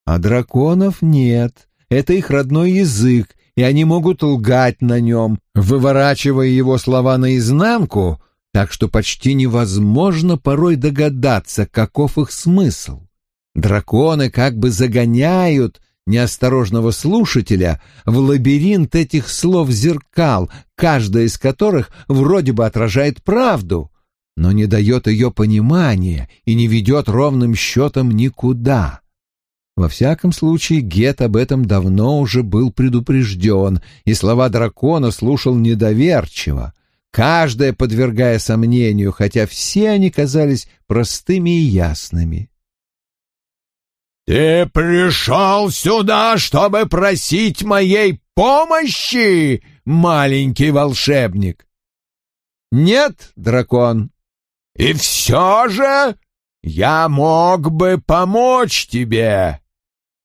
а драконов нет, это их родной язык, и они могут лгать на нем, выворачивая его слова наизнанку, так что почти невозможно порой догадаться, каков их смысл. Драконы как бы загоняют неосторожного слушателя в лабиринт этих слов-зеркал, каждая из которых вроде бы отражает правду, но не дает ее понимания и не ведет ровным счетом никуда. Во всяком случае, Гет об этом давно уже был предупрежден, и слова дракона слушал недоверчиво, каждое подвергая сомнению, хотя все они казались простыми и ясными. «Ты пришел сюда, чтобы просить моей помощи, маленький волшебник?» «Нет, дракон». «И все же я мог бы помочь тебе.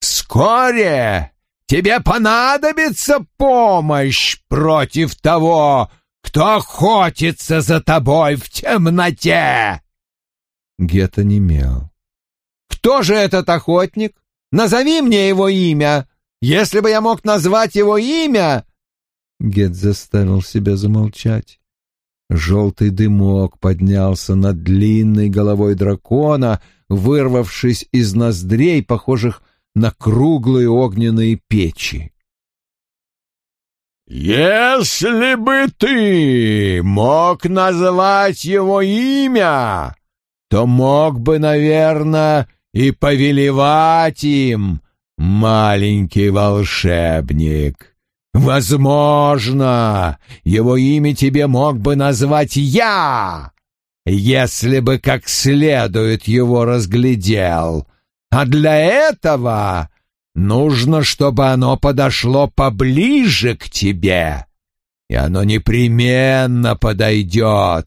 Вскоре тебе понадобится помощь против того, кто охотится за тобой в темноте!» Гетта немел. Кто же этот охотник? Назови мне его имя. Если бы я мог назвать его имя...» Гет заставил себя замолчать. Желтый дымок поднялся над длинной головой дракона, вырвавшись из ноздрей, похожих на круглые огненные печи. «Если бы ты мог назвать его имя, то мог бы, наверное, и повелевать им, маленький волшебник. Возможно, его имя тебе мог бы назвать я, если бы как следует его разглядел. А для этого нужно, чтобы оно подошло поближе к тебе, и оно непременно подойдет,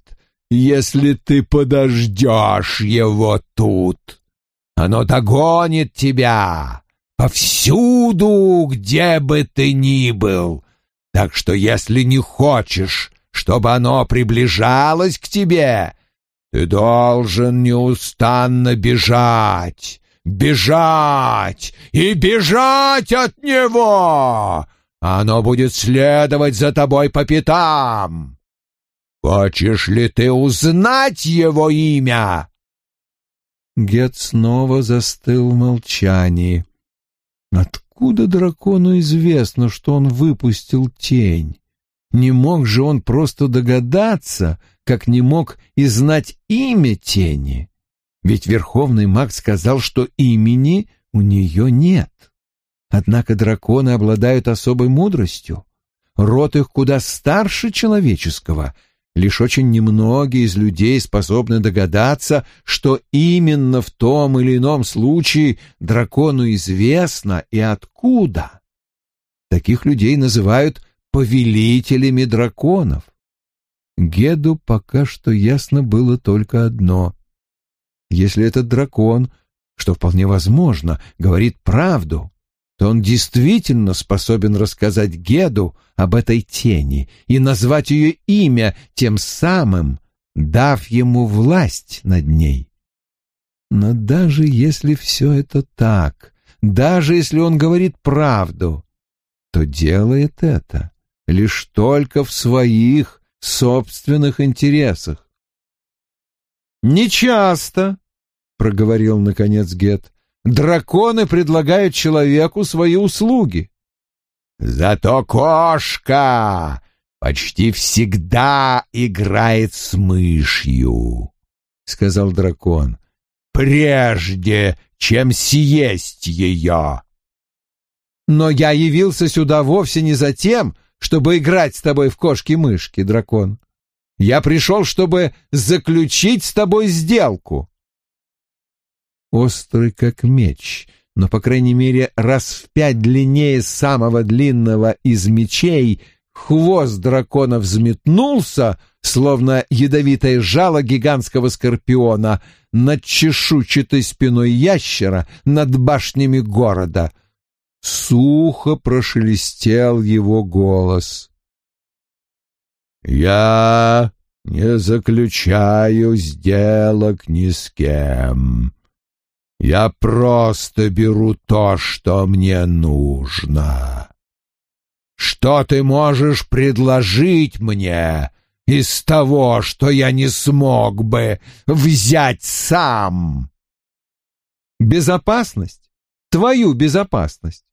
если ты подождешь его тут. Оно догонит тебя повсюду, где бы ты ни был. Так что если не хочешь, чтобы оно приближалось к тебе, ты должен неустанно бежать, бежать и бежать от него. Оно будет следовать за тобой по пятам. Хочешь ли ты узнать его имя? Гет снова застыл в молчании. Откуда дракону известно, что он выпустил тень? Не мог же он просто догадаться, как не мог и знать имя тени? Ведь верховный маг сказал, что имени у нее нет. Однако драконы обладают особой мудростью. Род их куда старше человеческого, Лишь очень немногие из людей способны догадаться, что именно в том или ином случае дракону известно и откуда. Таких людей называют повелителями драконов. Геду пока что ясно было только одно. Если этот дракон, что вполне возможно, говорит правду, то он действительно способен рассказать Геду об этой тени и назвать ее имя, тем самым дав ему власть над ней. Но даже если все это так, даже если он говорит правду, то делает это лишь только в своих собственных интересах. «Нечасто», — проговорил наконец Гет, драконы предлагают человеку свои услуги. Зато кошка почти всегда играет с мышью, — сказал дракон, — прежде чем съесть ее. Но я явился сюда вовсе не за тем, чтобы играть с тобой в кошки-мышки, дракон. Я пришел, чтобы заключить с тобой сделку острый как меч, но, по крайней мере, раз в пять длиннее самого длинного из мечей, хвост дракона взметнулся, словно ядовитое жало гигантского скорпиона, над чешуйчатой спиной ящера, над башнями города. Сухо прошелестел его голос. «Я не заключаю сделок ни с кем. Я просто беру то, что мне нужно. Что ты можешь предложить мне из того, что я не смог бы взять сам? Безопасность, твою безопасность.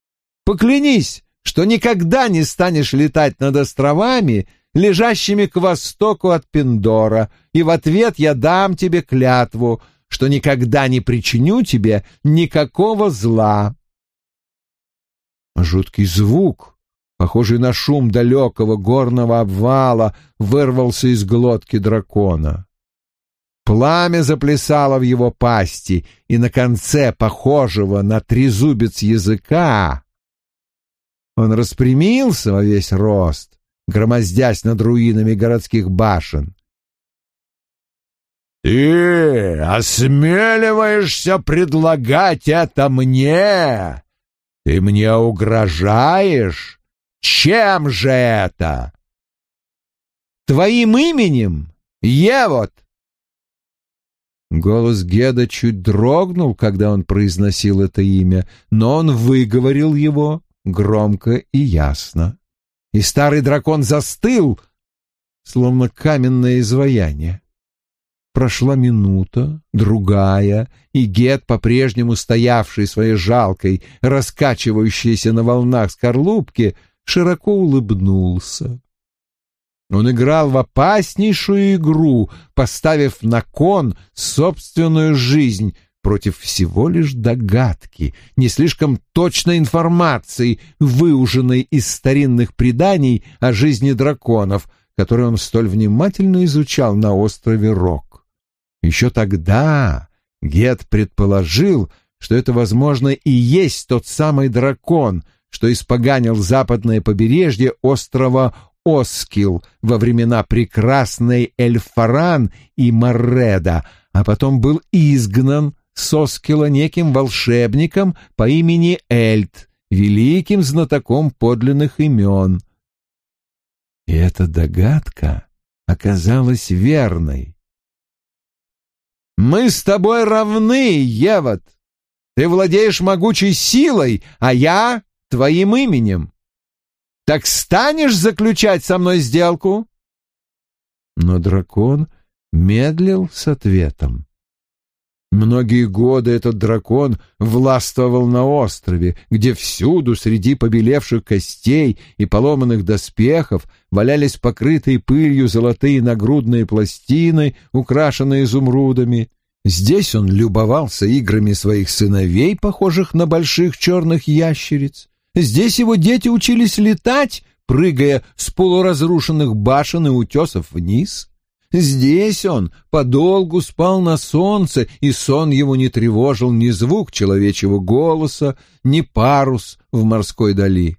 Поклянись, что никогда не станешь летать над островами, лежащими к востоку от Пиндора, и в ответ я дам тебе клятву, что никогда не причиню тебе никакого зла. Жуткий звук, похожий на шум далекого горного обвала, вырвался из глотки дракона. Пламя заплясало в его пасти, и на конце, похожего на трезубец языка, он распрямился во весь рост, громоздясь над руинами городских башен. «Ты осмеливаешься предлагать это мне? Ты мне угрожаешь? Чем же это?» «Твоим именем, Евот!» Голос Геда чуть дрогнул, когда он произносил это имя, но он выговорил его громко и ясно. И старый дракон застыл, словно каменное изваяние. Прошла минута, другая, и Гет, по-прежнему стоявший своей жалкой, раскачивающейся на волнах скорлупки, широко улыбнулся. Он играл в опаснейшую игру, поставив на кон собственную жизнь против всего лишь догадки, не слишком точной информации, выуженной из старинных преданий о жизни драконов, которые он столь внимательно изучал на острове Рок. Еще тогда Гет предположил, что это, возможно, и есть тот самый дракон, что испоганил западное побережье острова Оскил во времена прекрасной Эльфаран и Морреда, а потом был изгнан с Оскила неким волшебником по имени Эльт, великим знатоком подлинных имен. И эта догадка оказалась верной. Мы с тобой равны, Евот. Ты владеешь могучей силой, а я — твоим именем. Так станешь заключать со мной сделку?» Но дракон медлил с ответом. Многие годы этот дракон властвовал на острове, где всюду среди побелевших костей и поломанных доспехов валялись покрытые пылью золотые нагрудные пластины, украшенные изумрудами. Здесь он любовался играми своих сыновей, похожих на больших черных ящериц. Здесь его дети учились летать, прыгая с полуразрушенных башен и утесов вниз — Здесь он подолгу спал на солнце, и сон его не тревожил ни звук человечьего голоса, ни парус в морской дали.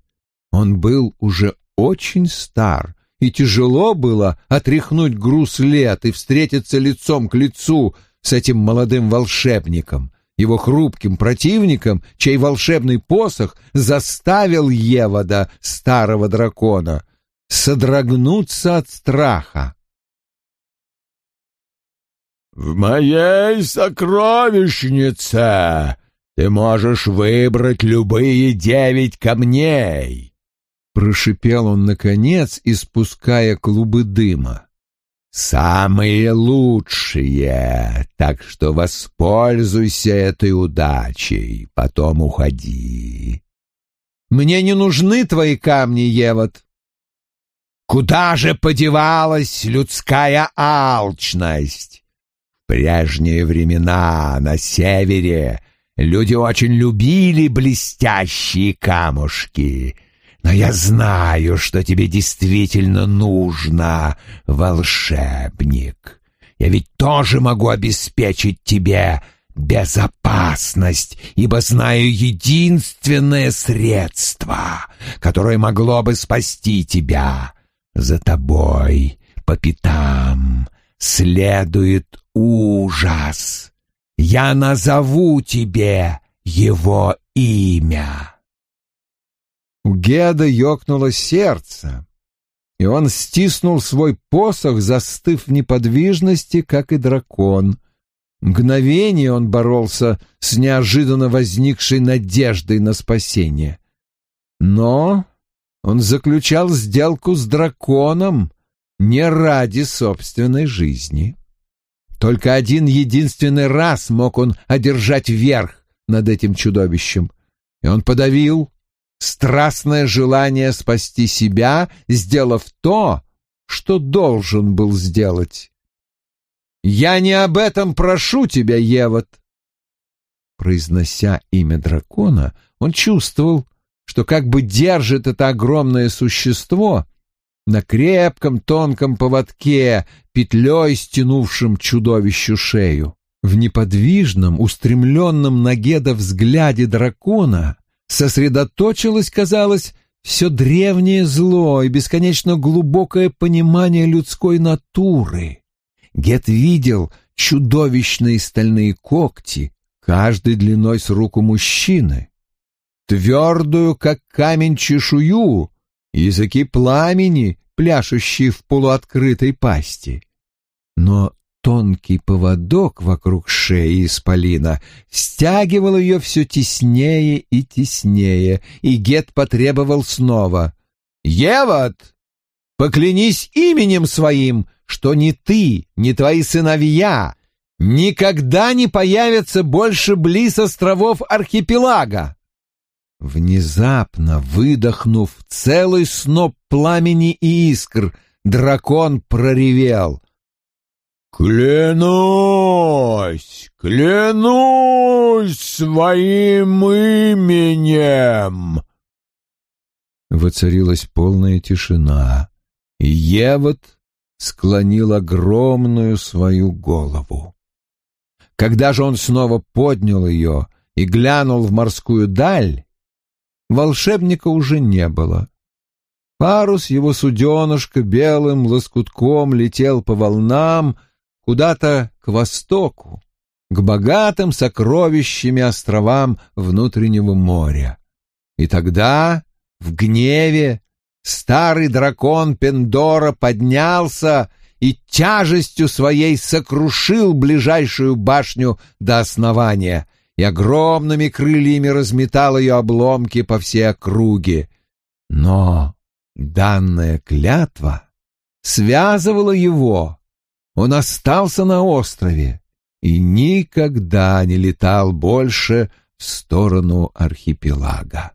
Он был уже очень стар, и тяжело было отряхнуть груз лет и встретиться лицом к лицу с этим молодым волшебником, его хрупким противником, чей волшебный посох заставил Евода, старого дракона, содрогнуться от страха. «В моей сокровищнице ты можешь выбрать любые девять камней!» Прошипел он, наконец, испуская клубы дыма. «Самые лучшие, так что воспользуйся этой удачей, потом уходи». «Мне не нужны твои камни, Евот». «Куда же подевалась людская алчность?» Прежние времена на севере люди очень любили блестящие камушки. Но я знаю, что тебе действительно нужно, волшебник. Я ведь тоже могу обеспечить тебе безопасность, ибо знаю единственное средство, которое могло бы спасти тебя. За тобой по пятам следует ужас. Я назову тебе его имя. У Геда ёкнуло сердце. и он стиснул свой посох, застыв в неподвижности, как и дракон. Мгновение он боролся с неожиданно возникшей надеждой на спасение. Но он заключал сделку с драконом не ради собственной жизни. Только один единственный раз мог он одержать верх над этим чудовищем, и он подавил страстное желание спасти себя, сделав то, что должен был сделать. «Я не об этом прошу тебя, Евот!» Произнося имя дракона, он чувствовал, что как бы держит это огромное существо на крепком тонком поводке, петлей стянувшем чудовищу шею. В неподвижном, устремленном на Геда взгляде дракона сосредоточилось, казалось, все древнее зло и бесконечно глубокое понимание людской натуры. Гет видел чудовищные стальные когти, каждый длиной с руку мужчины, твердую, как камень, чешую, языки пламени, пляшущие в полуоткрытой пасти. Но тонкий поводок вокруг шеи исполина стягивал ее все теснее и теснее, и Гет потребовал снова. «Евот, поклянись именем своим, что ни ты, ни твои сыновья никогда не появятся больше близ островов архипелага!» Внезапно выдохнув целый сноп пламени и искр, дракон проревел. «Клянусь, клянусь своим именем!» Воцарилась полная тишина, и Евот склонил огромную свою голову. Когда же он снова поднял ее и глянул в морскую даль, волшебника уже не было. Парус его суденышка белым лоскутком летел по волнам, куда-то к востоку, к богатым сокровищами островам внутреннего моря. И тогда, в гневе, старый дракон Пендора поднялся и тяжестью своей сокрушил ближайшую башню до основания и огромными крыльями разметал ее обломки по всей округе. Но данная клятва связывала его он остался на острове и никогда не летал больше в сторону архипелага.